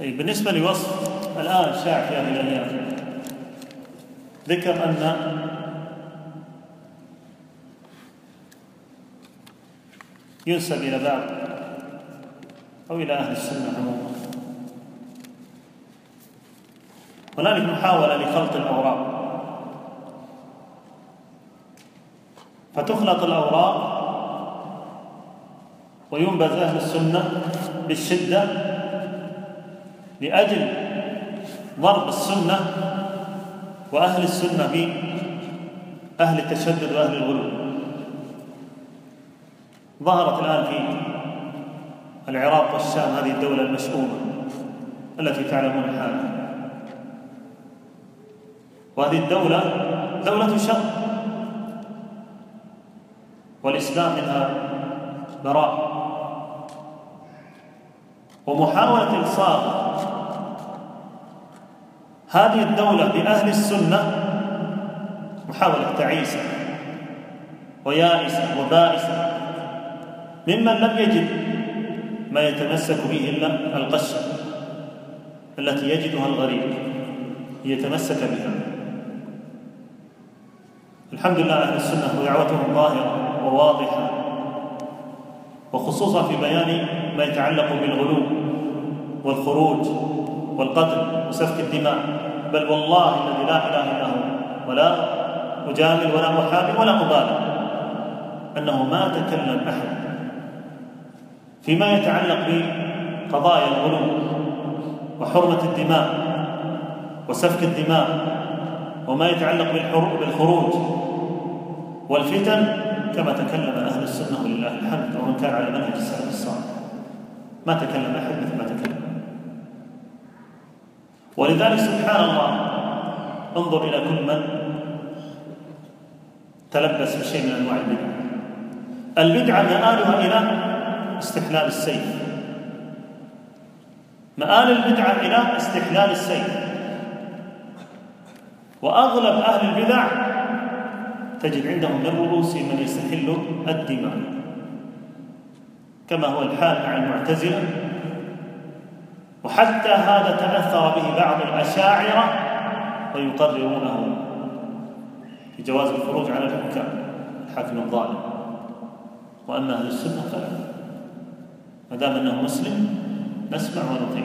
طيب بالنسبة لوصف الآن شاع في هذه الأيام ذكر أن ينسب إلى بعض أو إلى أهل السنة عموما. هنالك محاولة لخلط الأوراق. فتخلط الأوراق وينبذ أهل السنة بالشدة لأجل ضرب السنة وأهل السنة بأهل التشدد وأهل الغلو. ظهرت الآن في العراق والشام هذه الدولة المشؤومة التي تعلمون حالها. وهذه الدولة دولة شر. والإسلام منها براء. ومحاولة إلصاق هذه الدولة بأهل السنة. محاولة تعيسة ويائسة وبائسة. ممن لم يجد ما يتمسك به إلا القشة التي يجدها الغريب ليتمسك بها. الحمد لله أهل السنة ودعوتهم ظاهرة وواضحة وخصوصا في بيان ما يتعلق بالغلو والخروج والقتل. وسفك الدماء. بل والله الذي لا إله إلا هو ولا أجامل ولا احابي ولا ابالي أنه ما تكلم أحد. فيما يتعلق بقضايا الغلو وحرمة الدماء وسفك الدماء وما يتعلق بالخروج والفتن كما تكلم أهل السنة ولله الحمد ومن كان على منهج السلف الصالح. ما تكلم أحد مثل ما تكلم ولذلك سبحان الله انظر إلى كل من تلبس بشيء من أنواع البدع. البدعه مآلها إلى استحلال السيف. مآل البدعه إلى استحلال السيف. وأغلب أهل البدع تجد عندهم من رؤوسهم من يستحل الدماء. كما هو الحال مع المعتزلة وحتى هذا تأثر به بعض الأشاعرة ويقررونه في جواز الخروج على الحكام الحاكم الظالم. وأما أهل السنة فلا ما دام أنه مسلم نسمع ونطيع.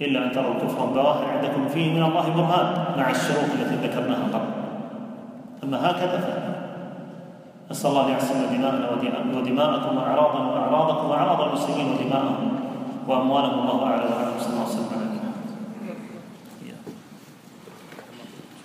إلا أن تروا كفرا بواحا عندكم فيه من الله برهان مع الشروط التي ذكرناها قبل. أما هكذا فلا نسأل الله أن يعصم دماءنا ودماءكم وأعراضنا وأعراضكم وأعراض المسلمين ودماءهم. وأموالهم الله أعلى وأعلم صلى الله وسلم. على